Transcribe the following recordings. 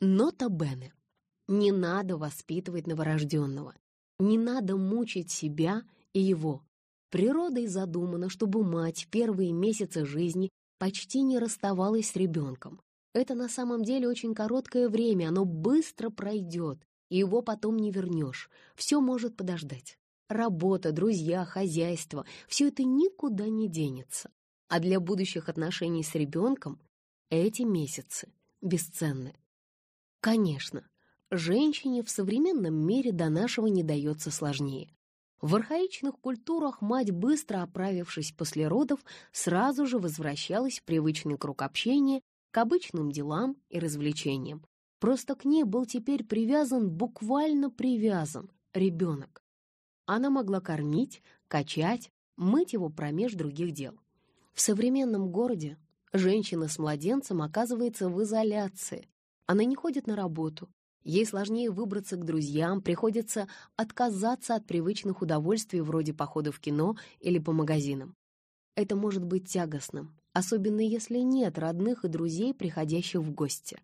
Нота Бене. Не надо воспитывать новорожденного. Не надо мучить себя и его. Природой задумано, чтобы мать первые месяцы жизни почти не расставалась с ребенком. Это на самом деле очень короткое время, оно быстро пройдет, и его потом не вернешь. Все может подождать. Работа, друзья, хозяйство — все это никуда не денется. А для будущих отношений с ребенком эти месяцы бесценны. Конечно, женщине в современном мире до нашего не дается сложнее. В архаичных культурах мать, быстро оправившись после родов, сразу же возвращалась в привычный круг общения к обычным делам и развлечениям. Просто к ней был теперь привязан, буквально привязан, ребенок. Она могла кормить, качать, мыть его промеж других дел. В современном городе женщина с младенцем оказывается в изоляции. Она не ходит на работу, Ей сложнее выбраться к друзьям, приходится отказаться от привычных удовольствий вроде похода в кино или по магазинам. Это может быть тягостным, особенно если нет родных и друзей, приходящих в гости.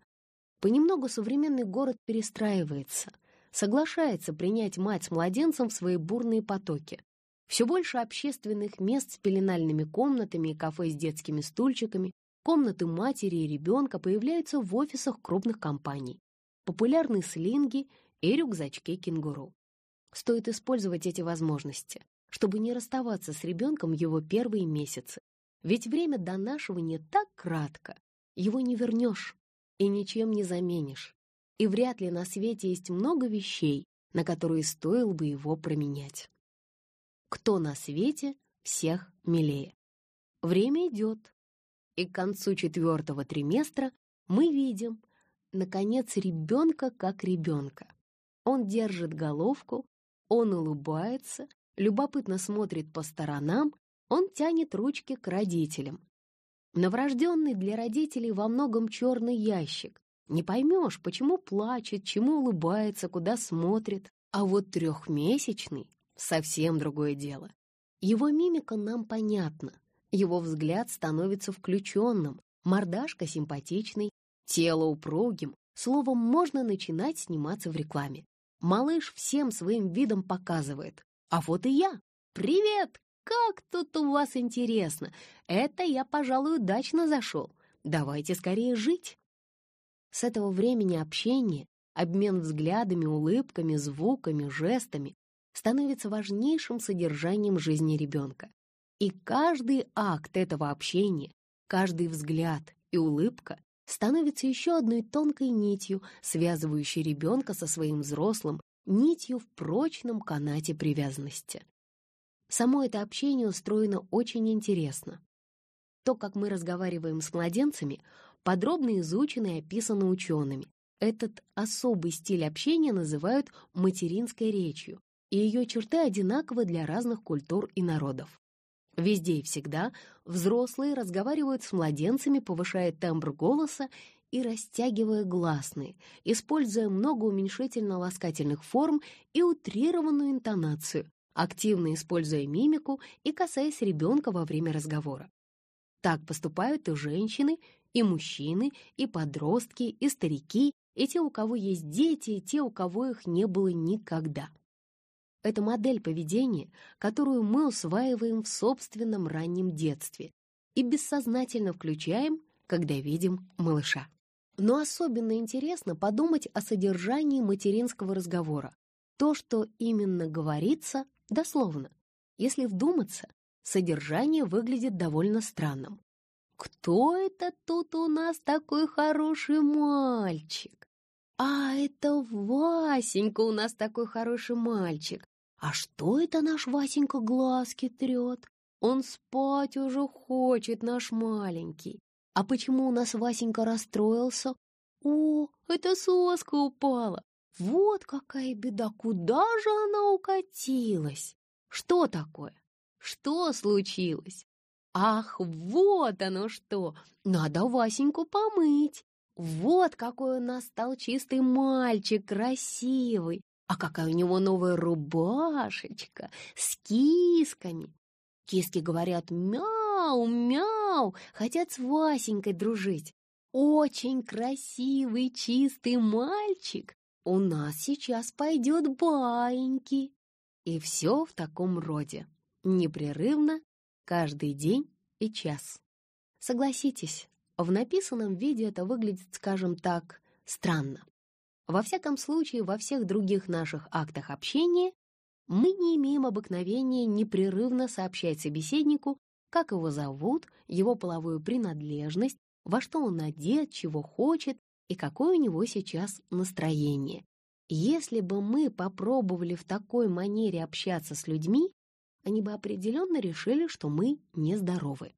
Понемногу современный город перестраивается, соглашается принять мать с младенцем в свои бурные потоки. Все больше общественных мест с пеленальными комнатами и кафе с детскими стульчиками, комнаты матери и ребенка появляются в офисах крупных компаний популярны слинги и рюкзачки кенгуру. Стоит использовать эти возможности, чтобы не расставаться с ребенком его первые месяцы. Ведь время донашивания так кратко, его не вернешь и ничем не заменишь. И вряд ли на свете есть много вещей, на которые стоило бы его променять. Кто на свете всех милее? Время идет, и к концу четвертого триместра мы видим, наконец, ребенка как ребенка. Он держит головку, он улыбается, любопытно смотрит по сторонам, он тянет ручки к родителям. Новорожденный для родителей во многом черный ящик. Не поймешь, почему плачет, чему улыбается, куда смотрит. А вот трехмесячный — совсем другое дело. Его мимика нам понятна. Его взгляд становится включенным, мордашка симпатичной, тело упругим, словом, можно начинать сниматься в рекламе. Малыш всем своим видом показывает. А вот и я. Привет! Как тут у вас интересно! Это я, пожалуй, удачно зашел. Давайте скорее жить. С этого времени общение, обмен взглядами, улыбками, звуками, жестами становится важнейшим содержанием жизни ребенка. И каждый акт этого общения, каждый взгляд и улыбка становится еще одной тонкой нитью, связывающей ребенка со своим взрослым, нитью в прочном канате привязанности. Само это общение устроено очень интересно. То, как мы разговариваем с младенцами, подробно изучено и описано учеными. Этот особый стиль общения называют материнской речью, и ее черты одинаковы для разных культур и народов. Везде и всегда взрослые разговаривают с младенцами, повышая тембр голоса и растягивая гласные, используя много уменьшительно-ласкательных форм и утрированную интонацию, активно используя мимику и касаясь ребенка во время разговора. Так поступают и женщины, и мужчины, и подростки, и старики, и те, у кого есть дети, и те, у кого их не было никогда. Это модель поведения, которую мы усваиваем в собственном раннем детстве и бессознательно включаем, когда видим малыша. Но особенно интересно подумать о содержании материнского разговора. То, что именно говорится, дословно. Если вдуматься, содержание выглядит довольно странным. «Кто это тут у нас такой хороший мальчик?» «А, это Васенька у нас такой хороший мальчик. А что это наш Васенька глазки трет? Он спать уже хочет, наш маленький. А почему у нас Васенька расстроился? О, это соска упала. Вот какая беда, куда же она укатилась? Что такое? Что случилось? Ах, вот оно что! Надо Васеньку помыть. Вот какой у нас стал чистый мальчик, красивый. А какая у него новая рубашечка с кисками. Киски говорят «мяу, мяу», хотят с Васенькой дружить. очень красивый, чистый мальчик. У нас сейчас пойдет баиньки. И все в таком роде, непрерывно, каждый день и час. Согласитесь, в написанном виде это выглядит, скажем так, странно. Во всяком случае, во всех других наших актах общения мы не имеем обыкновения непрерывно сообщать собеседнику, как его зовут, его половую принадлежность, во что он одет, чего хочет и какое у него сейчас настроение. Если бы мы попробовали в такой манере общаться с людьми, они бы определенно решили, что мы нездоровы.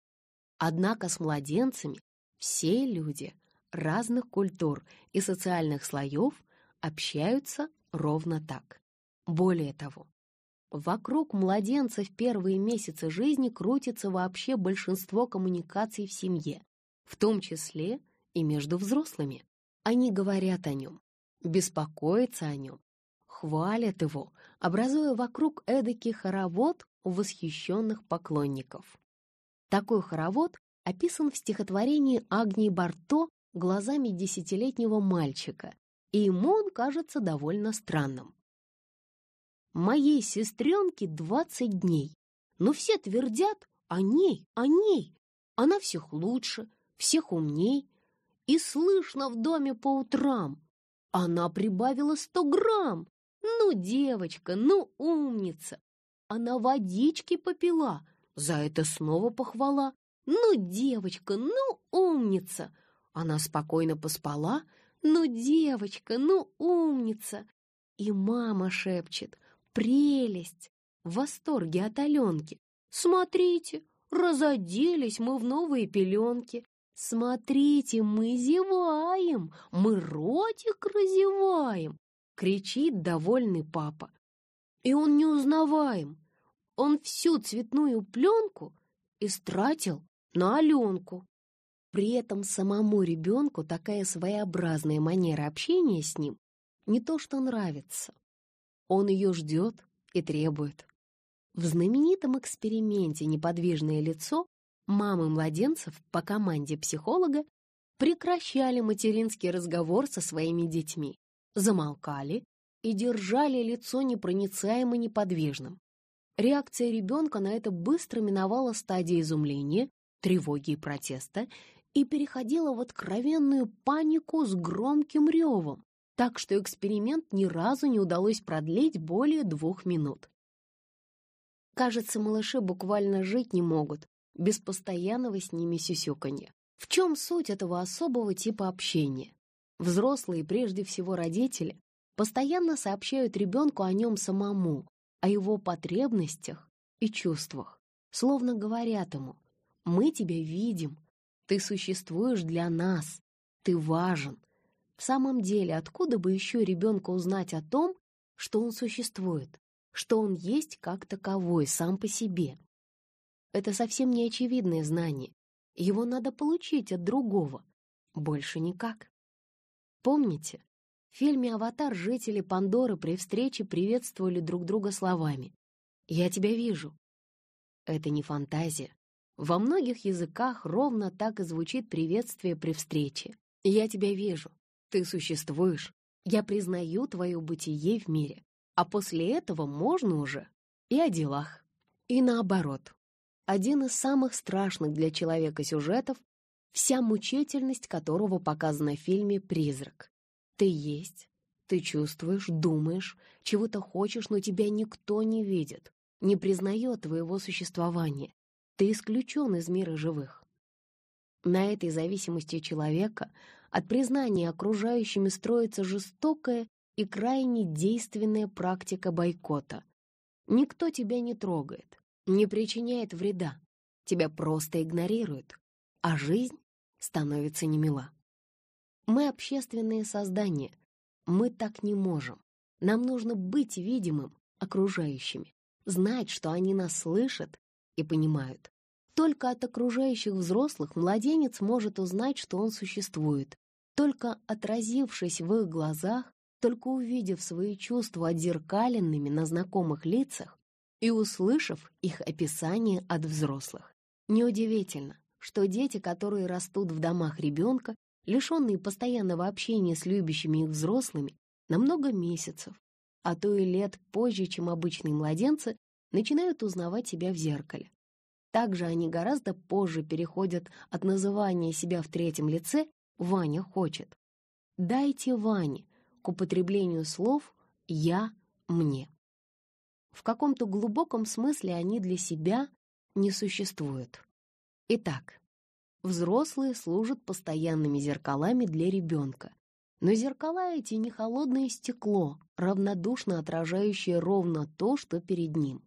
Однако с младенцами все люди разных культур и социальных слоев общаются ровно так. Более того, вокруг младенца в первые месяцы жизни крутится вообще большинство коммуникаций в семье, в том числе и между взрослыми. Они говорят о нем, беспокоятся о нем, хвалят его, образуя вокруг эдакий хоровод восхищенных поклонников. Такой хоровод описан в стихотворении Агнии Барто глазами десятилетнего мальчика, и ему он кажется довольно странным. «Моей сестренке двадцать дней, но все твердят о ней, о ней. Она всех лучше, всех умней, и слышно в доме по утрам. Она прибавила сто грамм. Ну, девочка, ну, умница. Она водички попила, за это снова похвала. Ну, девочка, ну, умница. Она спокойно поспала. Ну, девочка, ну, умница. И мама шепчет, прелесть, в восторге от Аленки. Смотрите, разоделись мы в новые пеленки. «Смотрите, мы зеваем, мы ротик разеваем!» — кричит довольный папа. И он не узнаваем. Он всю цветную пленку истратил на Аленку. При этом самому ребенку такая своеобразная манера общения с ним не то что нравится. Он ее ждет и требует. В знаменитом эксперименте «Неподвижное лицо» Мамы младенцев по команде психолога прекращали материнский разговор со своими детьми, замолкали и держали лицо непроницаемо неподвижным. Реакция ребенка на это быстро миновала стадии изумления, тревоги и протеста и переходила в откровенную панику с громким ревом, так что эксперимент ни разу не удалось продлить более двух минут. Кажется, малыши буквально жить не могут, без постоянного с ними сюсюканья. В чем суть этого особого типа общения? Взрослые, прежде всего родители, постоянно сообщают ребенку о нем самому, о его потребностях и чувствах, словно говорят ему «Мы тебя видим, ты существуешь для нас, ты важен». В самом деле, откуда бы еще ребенку узнать о том, что он существует, что он есть как таковой сам по себе? Это совсем не очевидное знание. Его надо получить от другого. Больше никак. Помните, в фильме «Аватар» жители Пандоры при встрече приветствовали друг друга словами «Я тебя вижу». Это не фантазия. Во многих языках ровно так и звучит приветствие при встрече. «Я тебя вижу. Ты существуешь. Я признаю твое бытие в мире. А после этого можно уже и о делах. И наоборот один из самых страшных для человека сюжетов, вся мучительность которого показана в фильме «Призрак». Ты есть, ты чувствуешь, думаешь, чего-то хочешь, но тебя никто не видит, не признает твоего существования. Ты исключен из мира живых. На этой зависимости человека от признания окружающими строится жестокая и крайне действенная практика бойкота. Никто тебя не трогает, не причиняет вреда, тебя просто игнорируют, а жизнь становится немила. Мы общественные создания, мы так не можем. Нам нужно быть видимым окружающими, знать, что они нас слышат и понимают. Только от окружающих взрослых младенец может узнать, что он существует. Только отразившись в их глазах, только увидев свои чувства отзеркаленными на знакомых лицах, и услышав их описание от взрослых. Неудивительно, что дети, которые растут в домах ребенка, лишенные постоянного общения с любящими их взрослыми, на много месяцев, а то и лет позже, чем обычные младенцы, начинают узнавать себя в зеркале. Также они гораздо позже переходят от называния себя в третьем лице «Ваня хочет». Дайте Ване к употреблению слов «я», «мне». В каком-то глубоком смысле они для себя не существуют. Итак, взрослые служат постоянными зеркалами для ребенка, но зеркала эти не холодное стекло, равнодушно отражающее ровно то, что перед ним.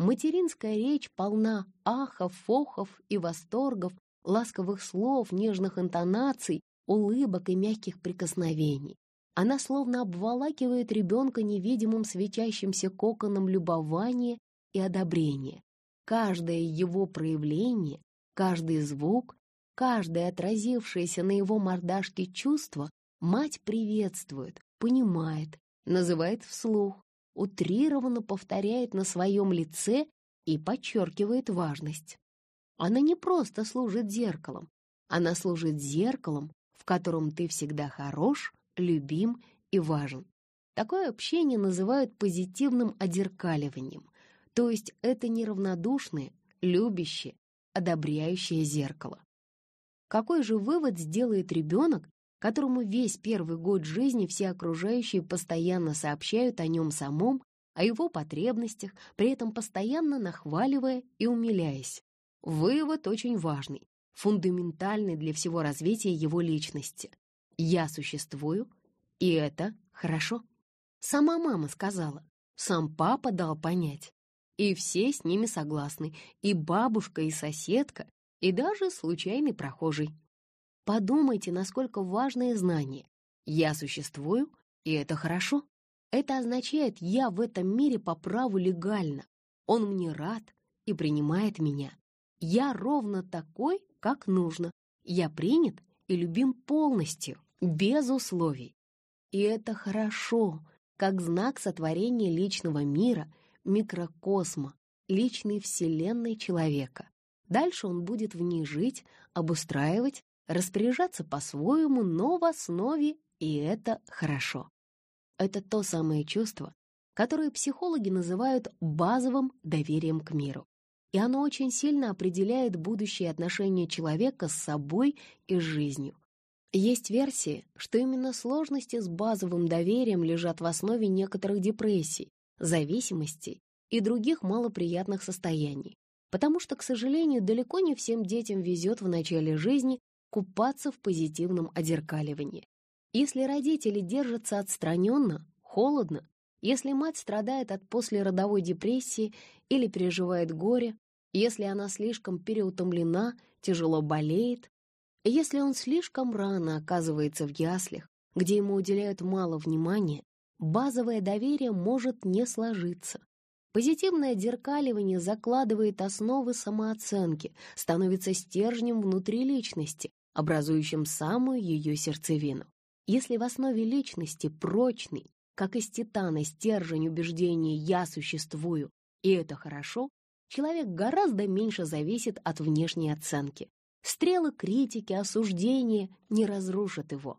Материнская речь полна ахов, фохов и восторгов, ласковых слов, нежных интонаций, улыбок и мягких прикосновений. Она словно обволакивает ребенка невидимым светящимся коконом любования и одобрения. Каждое его проявление, каждый звук, каждое отразившееся на его мордашке чувство Мать приветствует, понимает, называет вслух, утрированно повторяет на своем лице и подчеркивает важность. Она не просто служит зеркалом, она служит зеркалом, в котором ты всегда хорош, любим и важен. Такое общение называют позитивным одеркаливанием, то есть это неравнодушное, любящее, одобряющее зеркало. Какой же вывод сделает ребенок, которому весь первый год жизни все окружающие постоянно сообщают о нем самом, о его потребностях, при этом постоянно нахваливая и умиляясь. Вывод очень важный, фундаментальный для всего развития его личности. «Я существую, и это хорошо». Сама мама сказала, сам папа дал понять. И все с ними согласны, и бабушка, и соседка, и даже случайный прохожий. Подумайте, насколько важное знание. Я существую, и это хорошо. Это означает, я в этом мире по праву легально. Он мне рад и принимает меня. Я ровно такой, как нужно. Я принят и любим полностью, без условий. И это хорошо, как знак сотворения личного мира, микрокосма, личной вселенной человека. Дальше он будет в ней жить, обустраивать распоряжаться по-своему, но в основе и это хорошо. Это то самое чувство, которое психологи называют базовым доверием к миру. И оно очень сильно определяет будущее отношения человека с собой и жизнью. Есть версии, что именно сложности с базовым доверием лежат в основе некоторых депрессий, зависимостей и других малоприятных состояний, потому что, к сожалению, далеко не всем детям везет в начале жизни купаться в позитивном одеркаливании. Если родители держатся отстраненно, холодно, если мать страдает от послеродовой депрессии или переживает горе, если она слишком переутомлена, тяжело болеет, если он слишком рано оказывается в яслях, где ему уделяют мало внимания, базовое доверие может не сложиться. Позитивное деркаливание закладывает основы самооценки, становится стержнем внутри личности, образующим самую ее сердцевину. Если в основе личности прочный, как из титана, стержень убеждения «я существую», и это хорошо, человек гораздо меньше зависит от внешней оценки. Стрелы критики, осуждения не разрушат его.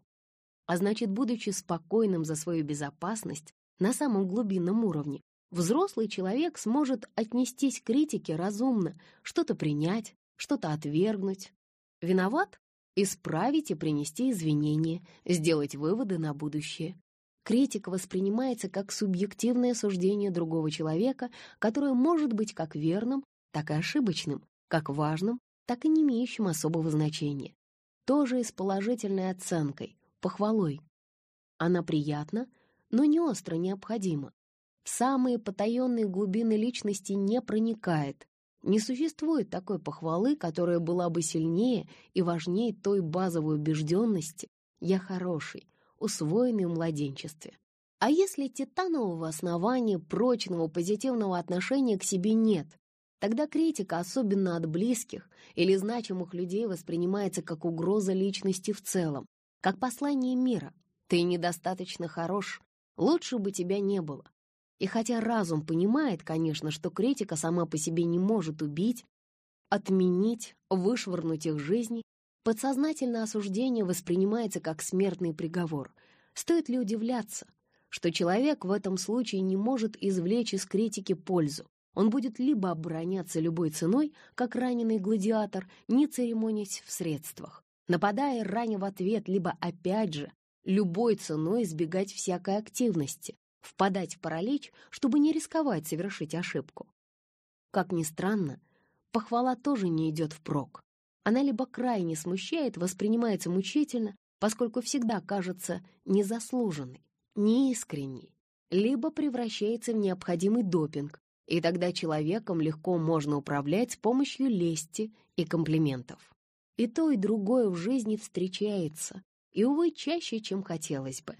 А значит, будучи спокойным за свою безопасность на самом глубинном уровне, взрослый человек сможет отнестись к критике разумно, что-то принять, что-то отвергнуть. Виноват? Исправить и принести извинения, сделать выводы на будущее. Критика воспринимается как субъективное суждение другого человека, которое может быть как верным, так и ошибочным, как важным, так и не имеющим особого значения. Тоже и с положительной оценкой, похвалой. Она приятна, но не остро необходима. В самые потаенные глубины личности не проникает, не существует такой похвалы, которая была бы сильнее и важнее той базовой убежденности «я хороший», усвоенной в младенчестве. А если титанового основания, прочного позитивного отношения к себе нет, тогда критика, особенно от близких или значимых людей, воспринимается как угроза личности в целом, как послание мира. Ты недостаточно хорош, лучше бы тебя не было. И хотя разум понимает, конечно, что критика сама по себе не может убить, отменить, вышвырнуть их жизни, Подсознательное осуждение воспринимается как смертный приговор. Стоит ли удивляться, что человек в этом случае не может извлечь из критики пользу? Он будет либо обороняться любой ценой, как раненый гладиатор, не церемонясь в средствах, нападая раня в ответ, либо опять же любой ценой избегать всякой активности, впадать в паралич, чтобы не рисковать совершить ошибку. Как ни странно, похвала тоже не идет впрок. Она либо крайне смущает, воспринимается мучительно, поскольку всегда кажется незаслуженной, неискренней, либо превращается в необходимый допинг, и тогда человеком легко можно управлять с помощью лести и комплиментов. И то, и другое в жизни встречается, и, увы, чаще, чем хотелось бы.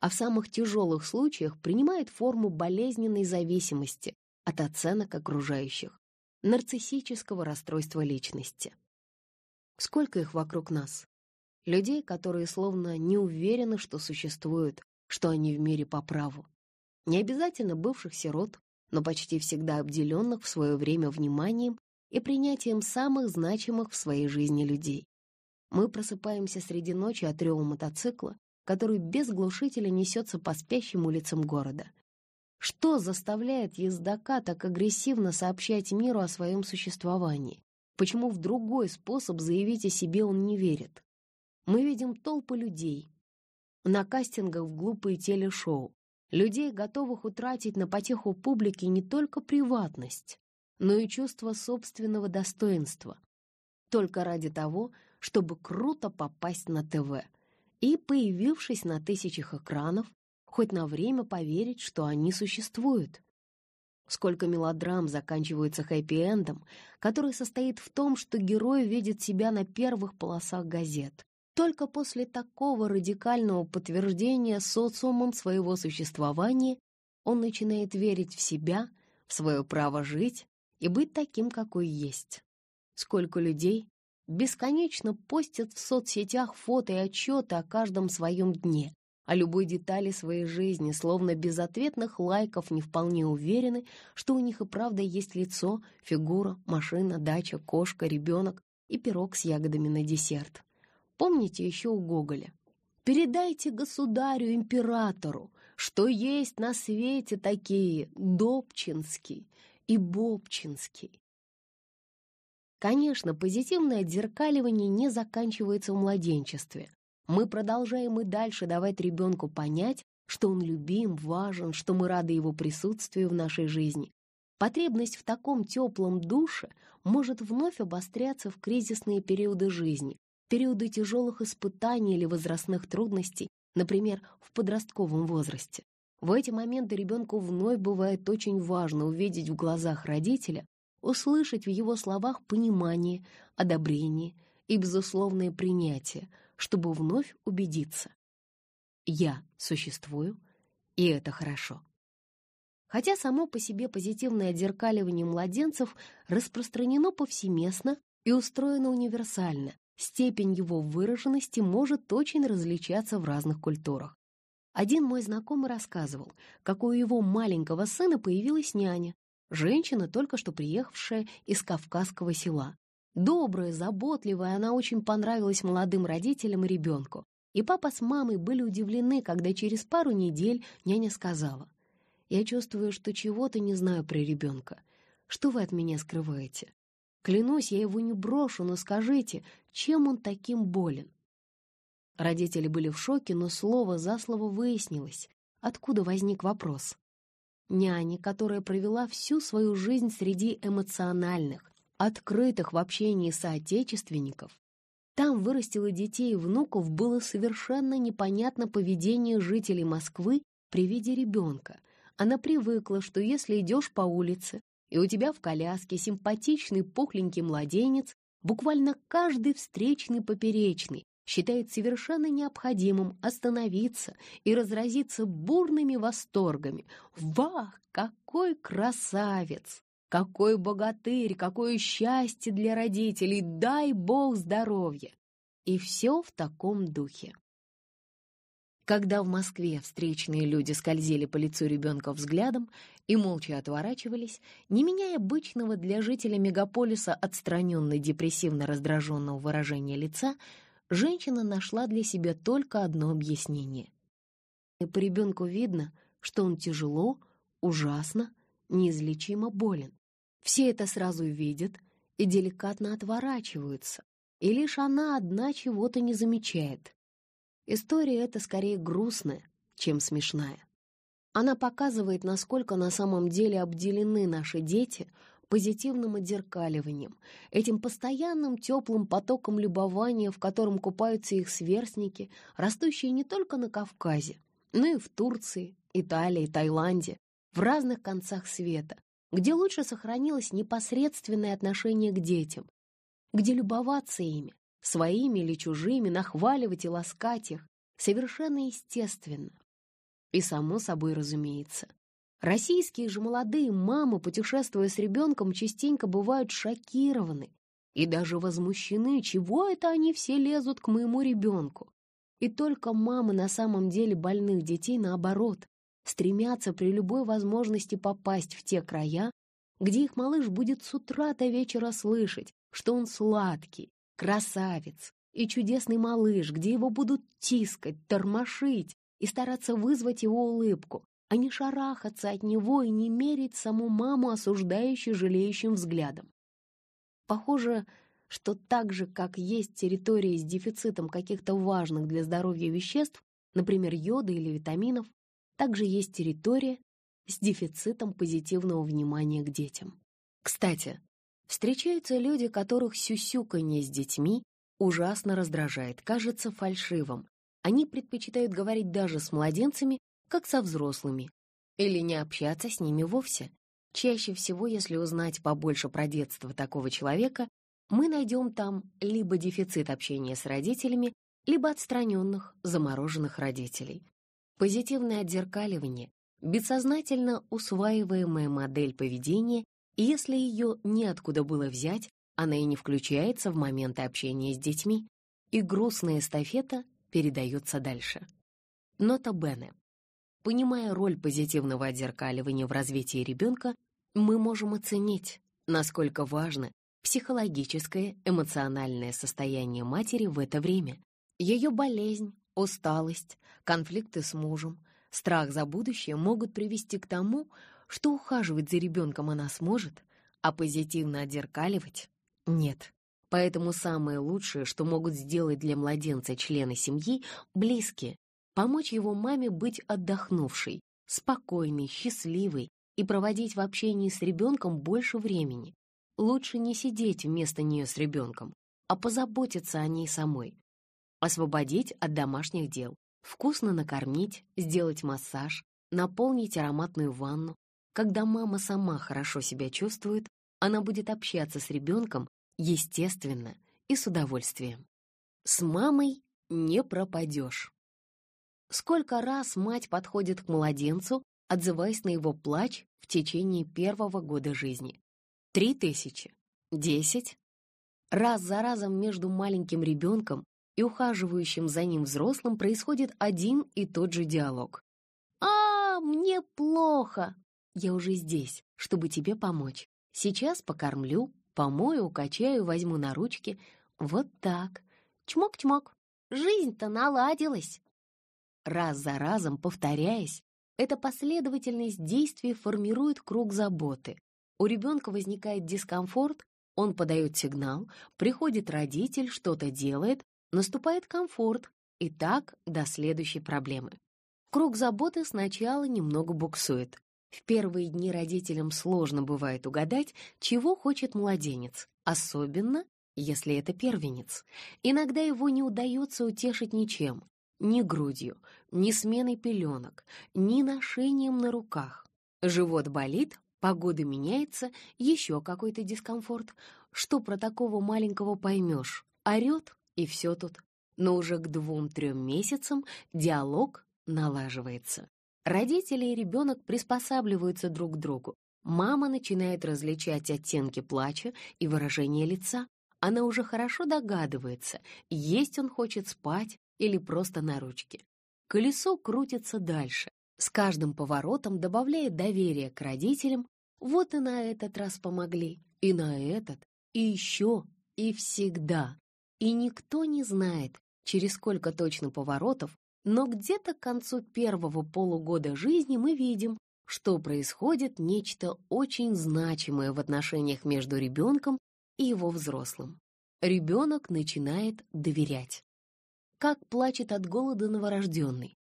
А в самых тяжелых случаях принимает форму болезненной зависимости от оценок окружающих, нарциссического расстройства личности. Сколько их вокруг нас? Людей, которые словно не уверены, что существуют, что они в мире по праву. Не обязательно бывших сирот, но почти всегда обделенных в свое время вниманием и принятием самых значимых в своей жизни людей. Мы просыпаемся среди ночи от рева мотоцикла, который без глушителя несется по спящим улицам города. Что заставляет ездока так агрессивно сообщать миру о своем существовании? Почему в другой способ заявить о себе он не верит? Мы видим толпы людей на кастингах в глупые телешоу, людей, готовых утратить на потеху публики не только приватность, но и чувство собственного достоинства, только ради того, чтобы круто попасть на ТВ и, появившись на тысячах экранов, хоть на время поверить, что они существуют. Сколько мелодрам заканчиваются хэппи-эндом, который состоит в том, что герой видит себя на первых полосах газет. Только после такого радикального подтверждения социумом своего существования он начинает верить в себя, в свое право жить и быть таким, какой есть. Сколько людей бесконечно постят в соцсетях фото и отчеты о каждом своем дне, о любой детали своей жизни, словно без ответных лайков не вполне уверены, что у них и правда есть лицо, фигура, машина, дача, кошка, ребенок и пирог с ягодами на десерт. Помните еще у Гоголя? «Передайте государю-императору, что есть на свете такие Добчинский и Бобчинский». Конечно, позитивное отзеркаливание не заканчивается в младенчестве. Мы продолжаем и дальше давать ребенку понять, что он любим, важен, что мы рады его присутствию в нашей жизни. Потребность в таком теплом душе может вновь обостряться в кризисные периоды жизни, периоды тяжелых испытаний или возрастных трудностей, например, в подростковом возрасте. В эти моменты ребенку вновь бывает очень важно увидеть в глазах родителя, услышать в его словах понимание, одобрение и безусловное принятие, чтобы вновь убедиться. Я существую, и это хорошо. Хотя само по себе позитивное отзеркаливание младенцев распространено повсеместно и устроено универсально, степень его выраженности может очень различаться в разных культурах. Один мой знакомый рассказывал, как у его маленького сына появилась няня, женщина, только что приехавшая из кавказского села. Добрая, заботливая, она очень понравилась молодым родителям и ребенку. И папа с мамой были удивлены, когда через пару недель няня сказала, «Я чувствую, что чего-то не знаю про ребенка. Что вы от меня скрываете? Клянусь, я его не брошу, но скажите, чем он таким болен?» Родители были в шоке, но слово за слово выяснилось, откуда возник вопрос. Няня, которая провела всю свою жизнь среди эмоциональных, открытых в общении соотечественников, там вырастила детей и внуков, было совершенно непонятно поведение жителей Москвы при виде ребенка. Она привыкла, что если идешь по улице, и у тебя в коляске симпатичный пухленький младенец, буквально каждый встречный поперечный считает совершенно необходимым остановиться и разразиться бурными восторгами. «Вах, какой красавец!» Какой богатырь, какое счастье для родителей, дай Бог здоровья! И все в таком духе. Когда в Москве встречные люди скользили по лицу ребенка взглядом и молча отворачивались, не меняя обычного для жителя мегаполиса отстраненно-депрессивно-раздраженного выражения лица, женщина нашла для себя только одно объяснение. И по ребенку видно, что он тяжело, ужасно, неизлечимо болен. Все это сразу видят и деликатно отворачиваются, и лишь она одна чего-то не замечает. История эта скорее грустная, чем смешная. Она показывает, насколько на самом деле обделены наши дети позитивным отзеркаливанием, этим постоянным теплым потоком любования, в котором купаются их сверстники, растущие не только на Кавказе, но и в Турции, Италии, Таиланде, в разных концах света, где лучше сохранилось непосредственное отношение к детям, где любоваться ими, своими или чужими, нахваливать и ласкать их, совершенно естественно. И само собой разумеется. Российские же молодые мамы, путешествуя с ребенком, частенько бывают шокированы и даже возмущены, чего это они все лезут к моему ребенку. И только мамы на самом деле больных детей, наоборот, стремятся при любой возможности попасть в те края, где их малыш будет с утра до вечера слышать, что он сладкий, красавец и чудесный малыш, где его будут тискать, тормошить и стараться вызвать его улыбку, а не шарахаться от него и не мерить саму маму осуждающей, жалеющим взглядом. Похоже, что так же, как есть территории с дефицитом каких-то важных для здоровья веществ, например, йода или витаминов, также есть территория с дефицитом позитивного внимания к детям. Кстати, встречаются люди, которых сюсюканье с детьми ужасно раздражает, кажется фальшивым. Они предпочитают говорить даже с младенцами, как со взрослыми, или не общаться с ними вовсе. Чаще всего, если узнать побольше про детство такого человека, мы найдем там либо дефицит общения с родителями, либо отстраненных, замороженных родителей. Позитивное отзеркаливание — бессознательно усваиваемая модель поведения, и если ее неоткуда было взять, она и не включается в моменты общения с детьми, и грустная эстафета передается дальше. Нота Бене. Понимая роль позитивного отзеркаливания в развитии ребенка, мы можем оценить, насколько важно психологическое, эмоциональное состояние матери в это время, ее болезнь, усталость, конфликты с мужем, страх за будущее могут привести к тому, что ухаживать за ребенком она сможет, а позитивно отзеркаливать — нет. Поэтому самое лучшее, что могут сделать для младенца члены семьи, близкие, помочь его маме быть отдохнувшей, спокойной, счастливой и проводить в общении с ребенком больше времени. Лучше не сидеть вместо нее с ребенком, а позаботиться о ней самой, освободить от домашних дел, вкусно накормить, сделать массаж, наполнить ароматную ванну. Когда мама сама хорошо себя чувствует, она будет общаться с ребенком естественно и с удовольствием. С мамой не пропадешь. Сколько раз мать подходит к младенцу, отзываясь на его плач в течение первого года жизни? Три тысячи? Десять? Раз за разом между маленьким ребенком и ухаживающим за ним взрослым происходит один и тот же диалог. «А, мне плохо!» «Я уже здесь, чтобы тебе помочь. Сейчас покормлю, помою, укачаю, возьму на ручки. Вот так. Чмок-чмок. Жизнь-то наладилась!» Раз за разом, повторяясь, эта последовательность действий формирует круг заботы. У ребенка возникает дискомфорт, он подает сигнал, приходит родитель, что-то делает, наступает комфорт, и так до следующей проблемы. Круг заботы сначала немного буксует. В первые дни родителям сложно бывает угадать, чего хочет младенец, особенно если это первенец. Иногда его не удается утешить ничем, ни грудью, ни сменой пеленок, ни ношением на руках. Живот болит, погода меняется, еще какой-то дискомфорт. Что про такого маленького поймешь? Орет и все тут. Но уже к двум-трем месяцам диалог налаживается. Родители и ребенок приспосабливаются друг к другу. Мама начинает различать оттенки плача и выражение лица. Она уже хорошо догадывается, есть он хочет спать или просто на ручке. Колесо крутится дальше, с каждым поворотом добавляет доверие к родителям. Вот и на этот раз помогли, и на этот, и еще, и всегда. И никто не знает, через сколько точно поворотов, но где-то к концу первого полугода жизни мы видим, что происходит нечто очень значимое в отношениях между ребенком и его взрослым. Ребенок начинает доверять. Как плачет от голода новорожденный.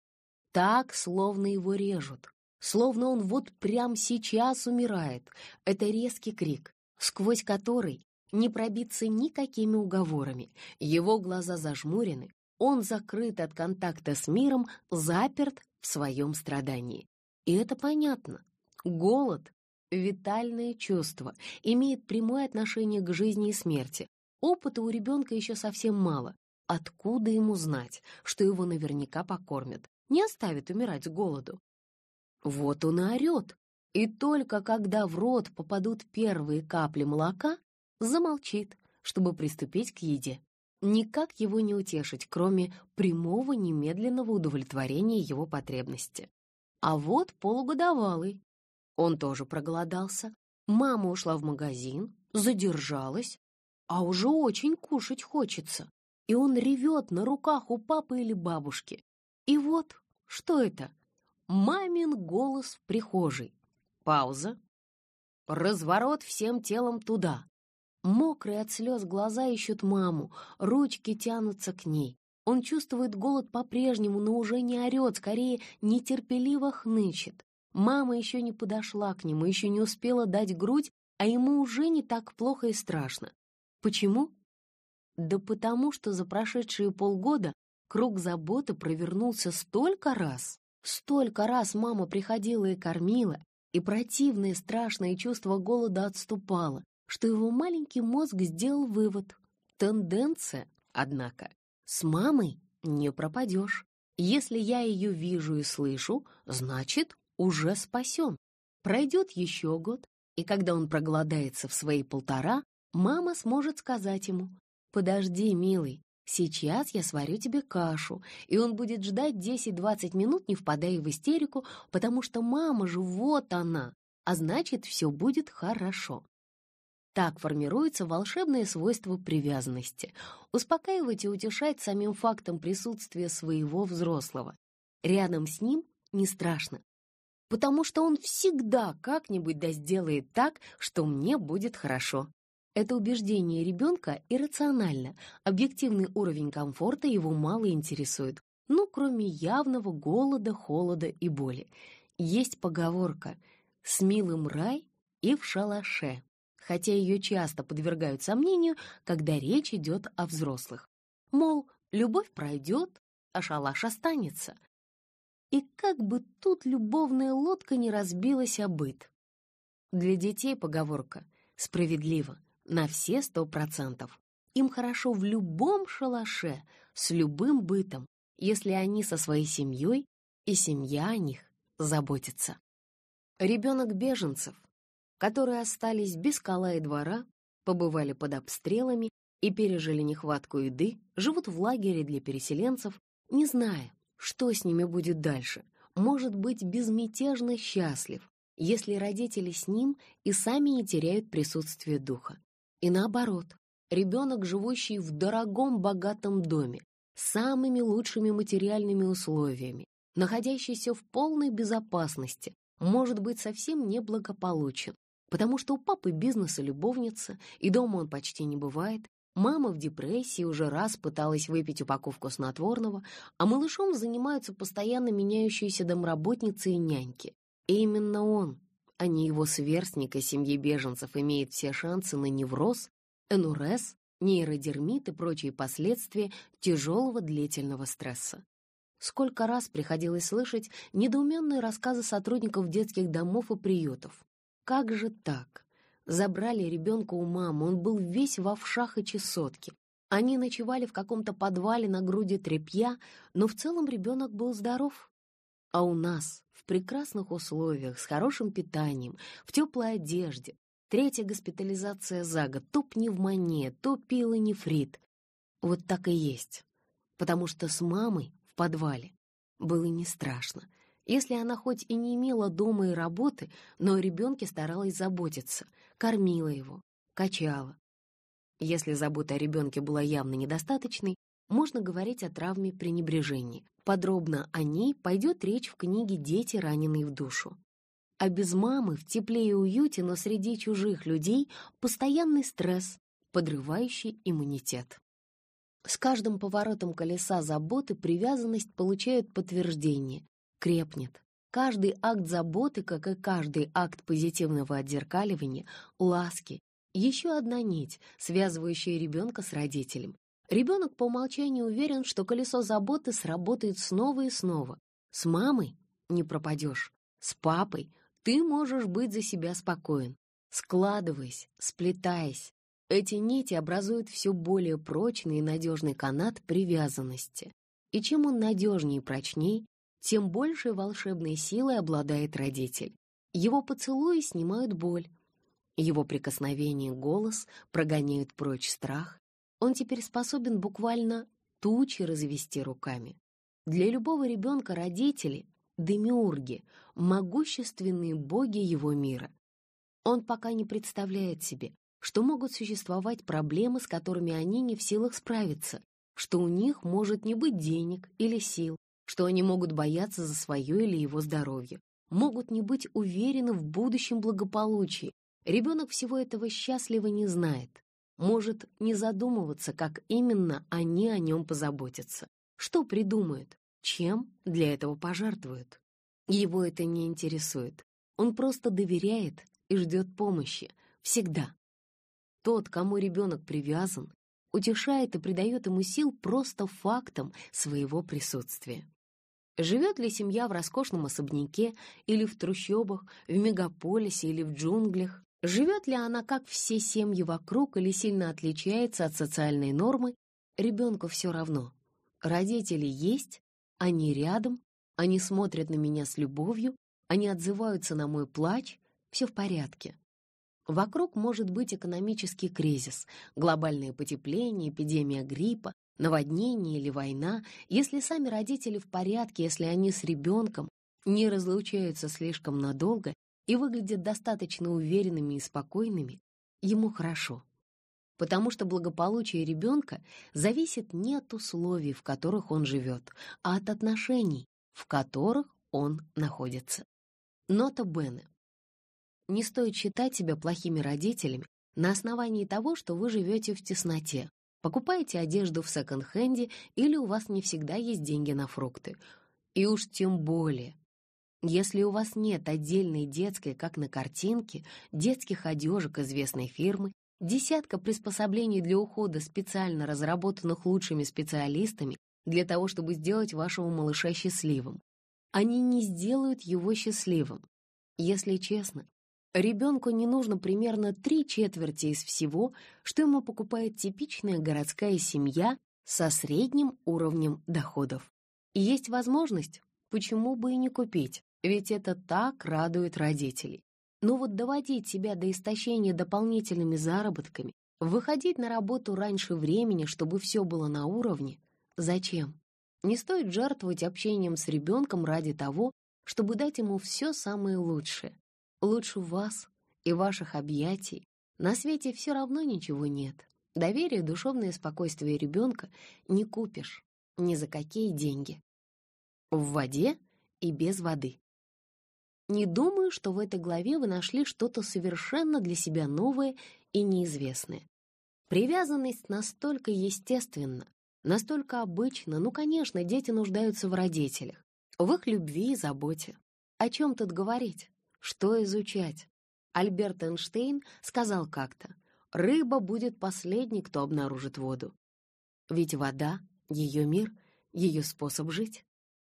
Так, словно его режут. Словно он вот прямо сейчас умирает. Это резкий крик, сквозь который не пробиться никакими уговорами. Его глаза зажмурены, он закрыт от контакта с миром, заперт в своем страдании. И это понятно. Голод — витальное чувство, имеет прямое отношение к жизни и смерти. Опыта у ребенка еще совсем мало. Откуда ему знать, что его наверняка покормят, не оставят умирать с голоду? Вот он и орет. И только когда в рот попадут первые капли молока, замолчит, чтобы приступить к еде. Никак его не утешить, кроме прямого немедленного удовлетворения его потребности. А вот полугодовалый. Он тоже проголодался. Мама ушла в магазин, задержалась, а уже очень кушать хочется. И он ревет на руках у папы или бабушки. И вот, что это? Мамин голос в прихожей. Пауза. Разворот всем телом туда. Мокрые от слез глаза ищут маму, ручки тянутся к ней. Он чувствует голод по-прежнему, но уже не орет, скорее нетерпеливо хнычет. Мама еще не подошла к нему, еще не успела дать грудь, а ему уже не так плохо и страшно. Почему? Да потому что за прошедшие полгода круг заботы провернулся столько раз, столько раз мама приходила и кормила, и противное страшное чувство голода отступало, что его маленький мозг сделал вывод. Тенденция, однако, с мамой не пропадешь. Если я ее вижу и слышу, значит, уже спасен. Пройдет еще год, и когда он проголодается в свои полтора, мама сможет сказать ему, «Подожди, милый, сейчас я сварю тебе кашу», и он будет ждать 10-20 минут, не впадая в истерику, потому что мама же вот она, а значит, все будет хорошо. Так формируется волшебное свойство привязанности — успокаивать и утешать самим фактом присутствия своего взрослого. Рядом с ним не страшно, потому что он всегда как-нибудь да сделает так, что мне будет хорошо. Это убеждение ребенка иррационально, объективный уровень комфорта его мало интересует, ну, кроме явного голода, холода и боли. Есть поговорка «с милым рай и в шалаше» хотя ее часто подвергают сомнению, когда речь идет о взрослых. Мол, любовь пройдет, а шалаш останется. И как бы тут любовная лодка не разбилась о быт. Для детей поговорка справедлива на все сто процентов. Им хорошо в любом шалаше, с любым бытом, если они со своей семьей, и семья о них заботится. Ребенок беженцев которые остались без скала и двора, побывали под обстрелами и пережили нехватку еды, живут в лагере для переселенцев, не зная, что с ними будет дальше, может быть безмятежно счастлив, если родители с ним и сами не теряют присутствие духа. И наоборот, ребенок, живущий в дорогом богатом доме, с самыми лучшими материальными условиями, находящийся в полной безопасности, может быть совсем неблагополучен, потому что у папы бизнес и любовница, и дома он почти не бывает. Мама в депрессии уже раз пыталась выпить упаковку снотворного, а малышом занимаются постоянно меняющиеся домработницы и няньки. И именно он, а не его сверстник из семьи беженцев, имеет все шансы на невроз, энурез, нейродермит и прочие последствия тяжелого длительного стресса. Сколько раз приходилось слышать недоуменные рассказы сотрудников детских домов и приютов. Как же так? Забрали ребенка у мамы, он был весь в овшах и чесотке. Они ночевали в каком-то подвале на груди тряпья, но в целом ребенок был здоров. А у нас в прекрасных условиях, с хорошим питанием, в теплой одежде, третья госпитализация за год, то пневмония, то пилонефрит. Вот так и есть. Потому что с мамой в подвале было не страшно. Если она хоть и не имела дома и работы, но о ребенке старалась заботиться, кормила его, качала. Если забота о ребенке была явно недостаточной, можно говорить о травме пренебрежения. Подробно о ней пойдет речь в книге «Дети, раненые в душу». А без мамы в тепле и уюте, но среди чужих людей постоянный стресс, подрывающий иммунитет. С каждым поворотом колеса заботы привязанность получает подтверждение, крепнет. Каждый акт заботы, как и каждый акт позитивного отзеркаливания, ласки, еще одна нить, связывающая ребенка с родителем. Ребенок по умолчанию уверен, что колесо заботы сработает снова и снова. С мамой не пропадешь, с папой ты можешь быть за себя спокоен. Складываясь, сплетаясь, эти нити образуют все более прочный и надежный канат привязанности. И чем он надежнее и прочней, тем большей волшебной силой обладает родитель. Его поцелуи снимают боль. Его прикосновение голос прогоняют прочь страх. Он теперь способен буквально тучи развести руками. Для любого ребенка родители — демиурги, могущественные боги его мира. Он пока не представляет себе, что могут существовать проблемы, с которыми они не в силах справиться, что у них может не быть денег или сил, что они могут бояться за свое или его здоровье, могут не быть уверены в будущем благополучии. Ребенок всего этого счастливо не знает, может не задумываться, как именно они о нем позаботятся, что придумают, чем для этого пожертвуют. Его это не интересует. Он просто доверяет и ждет помощи. Всегда. Тот, кому ребенок привязан, утешает и придает ему сил просто фактом своего присутствия. Живет ли семья в роскошном особняке или в трущобах, в мегаполисе или в джунглях? Живет ли она, как все семьи вокруг, или сильно отличается от социальной нормы? Ребенку все равно. Родители есть, они рядом, они смотрят на меня с любовью, они отзываются на мой плач, все в порядке. Вокруг может быть экономический кризис, глобальное потепление, эпидемия гриппа, наводнение или война. Если сами родители в порядке, если они с ребенком не разлучаются слишком надолго и выглядят достаточно уверенными и спокойными, ему хорошо. Потому что благополучие ребенка зависит не от условий, в которых он живет, а от отношений, в которых он находится. Нота Бене. Не стоит считать себя плохими родителями на основании того, что вы живете в тесноте, покупаете одежду в секонд-хенде или у вас не всегда есть деньги на фрукты. И уж тем более, если у вас нет отдельной детской, как на картинке, детских одежек известной фирмы, десятка приспособлений для ухода, специально разработанных лучшими специалистами для того, чтобы сделать вашего малыша счастливым. Они не сделают его счастливым. Если честно, Ребенку не нужно примерно три четверти из всего, что ему покупает типичная городская семья со средним уровнем доходов. И есть возможность, почему бы и не купить, ведь это так радует родителей. Но вот доводить себя до истощения дополнительными заработками, выходить на работу раньше времени, чтобы все было на уровне, зачем? Не стоит жертвовать общением с ребенком ради того, чтобы дать ему все самое лучшее. Лучше вас и ваших объятий на свете все равно ничего нет. Доверие, душевное спокойствие ребенка не купишь ни за какие деньги. В воде и без воды. Не думаю, что в этой главе вы нашли что-то совершенно для себя новое и неизвестное. Привязанность настолько естественна, настолько обычна. Ну, конечно, дети нуждаются в родителях, в их любви и заботе. О чем тут говорить? Что изучать? Альберт Эйнштейн сказал как-то, рыба будет последней, кто обнаружит воду. Ведь вода — ее мир, ее способ жить.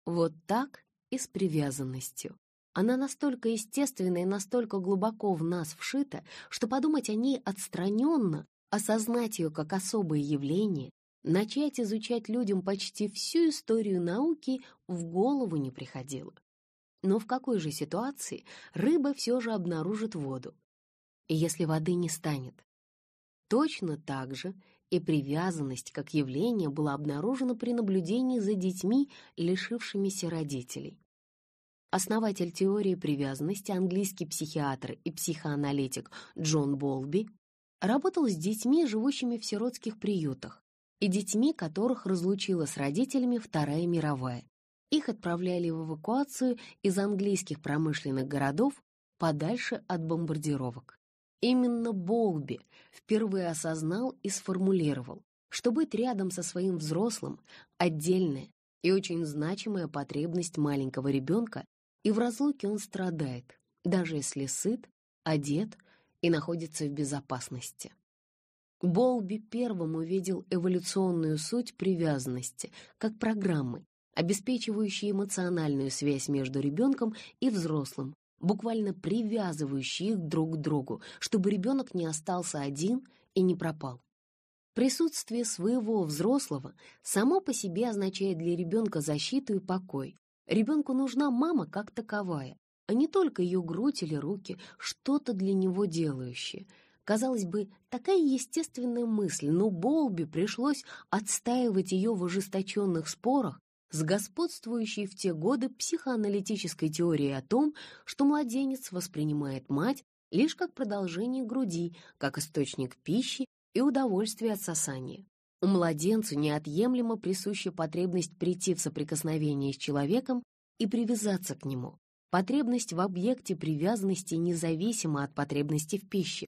Вот так и с привязанностью. Она настолько естественна и настолько глубоко в нас вшита, что подумать о ней отстраненно, осознать ее как особое явление, начать изучать людям почти всю историю науки в голову не приходило. Но в какой же ситуации рыба все же обнаружит воду? И если воды не станет? Точно так же и привязанность как явление была обнаружена при наблюдении за детьми, лишившимися родителей. Основатель теории привязанности, английский психиатр и психоаналитик Джон Болби, работал с детьми, живущими в сиротских приютах, и детьми, которых разлучила с родителями Вторая мировая. Их отправляли в эвакуацию из английских промышленных городов подальше от бомбардировок. Именно Болби впервые осознал и сформулировал, что быть рядом со своим взрослым — отдельная и очень значимая потребность маленького ребенка, и в разлуке он страдает, даже если сыт, одет и находится в безопасности. Болби первым увидел эволюционную суть привязанности как программы, обеспечивающие эмоциональную связь между ребенком и взрослым, буквально привязывающие их друг к другу, чтобы ребенок не остался один и не пропал. Присутствие своего взрослого само по себе означает для ребенка защиту и покой. Ребенку нужна мама как таковая, а не только ее грудь или руки, что-то для него делающее. Казалось бы, такая естественная мысль, но Болби пришлось отстаивать ее в ожесточенных спорах с господствующей в те годы психоаналитической теорией о том, что младенец воспринимает мать лишь как продолжение груди, как источник пищи и удовольствия от сосания. У младенца неотъемлемо присуща потребность прийти в соприкосновение с человеком и привязаться к нему. Потребность в объекте привязанности независима от потребности в пище.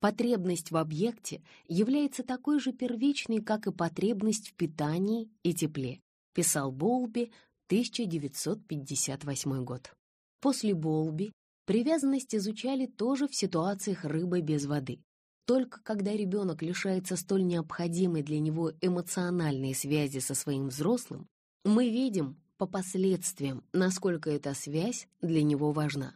Потребность в объекте является такой же первичной, как и потребность в питании и тепле писал Болби, 1958 год. После Болби привязанность изучали тоже в ситуациях рыбы без воды. Только когда ребенок лишается столь необходимой для него эмоциональной связи со своим взрослым, мы видим по последствиям, насколько эта связь для него важна.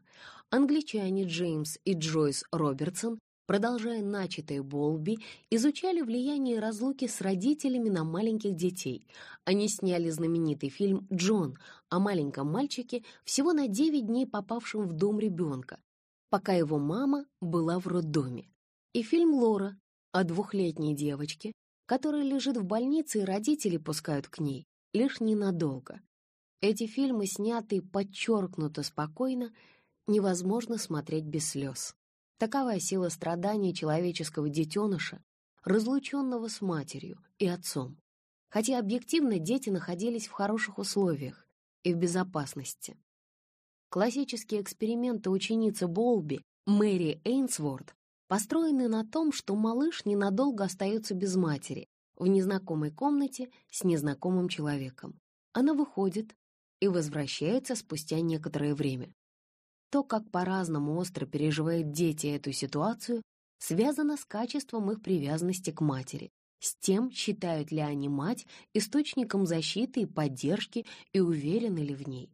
Англичане Джеймс и Джойс Робертсон продолжая начатое Болби, изучали влияние разлуки с родителями на маленьких детей. Они сняли знаменитый фильм «Джон» о маленьком мальчике, всего на 9 дней попавшем в дом ребенка, пока его мама была в роддоме. И фильм «Лора» о двухлетней девочке, которая лежит в больнице, и родители пускают к ней, лишь ненадолго. Эти фильмы, снятые подчеркнуто спокойно, невозможно смотреть без слез. Такова сила страданий человеческого детеныша, разлученного с матерью и отцом. Хотя объективно дети находились в хороших условиях и в безопасности. Классические эксперименты ученицы Болби Мэри Эйнсворт построены на том, что малыш ненадолго остается без матери в незнакомой комнате с незнакомым человеком. Она выходит и возвращается спустя некоторое время. То, как по-разному остро переживают дети эту ситуацию, связано с качеством их привязанности к матери, с тем, считают ли они мать источником защиты и поддержки и уверены ли в ней.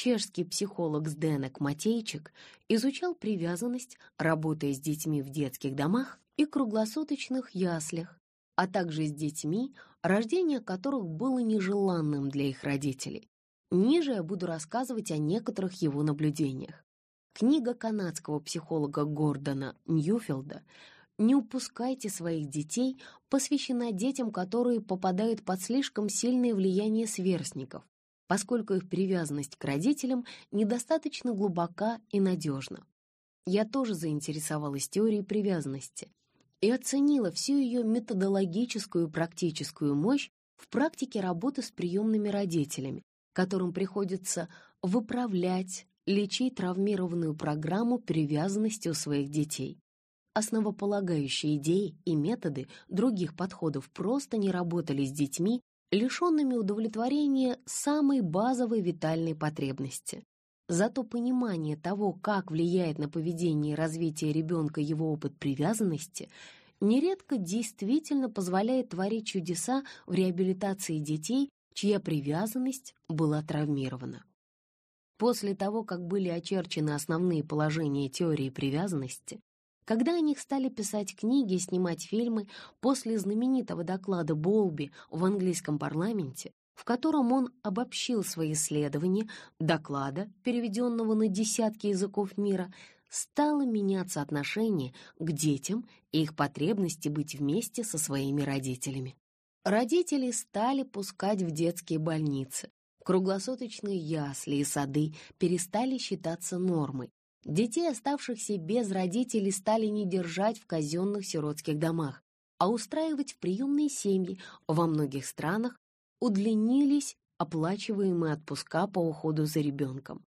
Чешский психолог Сденек Матейчик изучал привязанность, работая с детьми в детских домах и круглосуточных яслях, а также с детьми, рождение которых было нежеланным для их родителей. Ниже я буду рассказывать о некоторых его наблюдениях. Книга канадского психолога Гордона Ньюфилда «Не упускайте своих детей» посвящена детям, которые попадают под слишком сильное влияние сверстников, поскольку их привязанность к родителям недостаточно глубока и надежна. Я тоже заинтересовалась теорией привязанности и оценила всю ее методологическую и практическую мощь в практике работы с приемными родителями, которым приходится выправлять, лечить травмированную программу привязанности у своих детей. Основополагающие идеи и методы других подходов просто не работали с детьми, лишенными удовлетворения самой базовой витальной потребности. Зато понимание того, как влияет на поведение и развитие ребенка его опыт привязанности, нередко действительно позволяет творить чудеса в реабилитации детей чья привязанность была травмирована. После того, как были очерчены основные положения теории привязанности, когда о них стали писать книги и снимать фильмы, после знаменитого доклада Болби в английском парламенте, в котором он обобщил свои исследования, доклада, переведенного на десятки языков мира, стало меняться отношение к детям и их потребности быть вместе со своими родителями. Родители стали пускать в детские больницы. Круглосуточные ясли и сады перестали считаться нормой. Детей, оставшихся без родителей, стали не держать в казенных сиротских домах, а устраивать в приемные семьи. Во многих странах удлинились оплачиваемые отпуска по уходу за ребенком.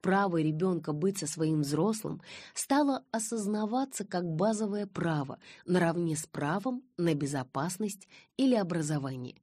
Право ребенка быть со своим взрослым стало осознаваться как базовое право наравне с правом на безопасность или образование.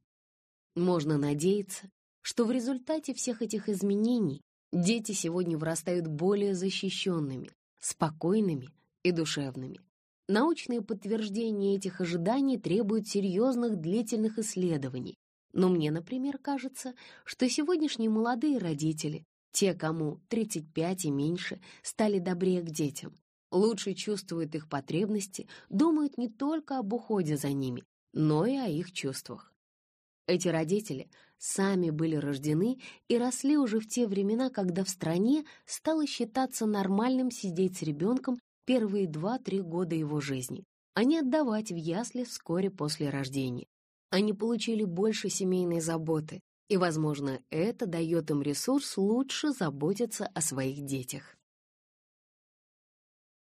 Можно надеяться, что в результате всех этих изменений дети сегодня вырастают более защищенными, спокойными и душевными. Научные подтверждения этих ожиданий требуют серьезных длительных исследований, но мне, например, кажется, что сегодняшние молодые родители, те, кому 35 и меньше, стали добрее к детям, лучше чувствуют их потребности, думают не только об уходе за ними, но и о их чувствах. Эти родители сами были рождены и росли уже в те времена, когда в стране стало считаться нормальным сидеть с ребенком первые два-три года его жизни, а не отдавать в ясли вскоре после рождения. Они получили больше семейной заботы, и, возможно, это дает им ресурс лучше заботиться о своих детях.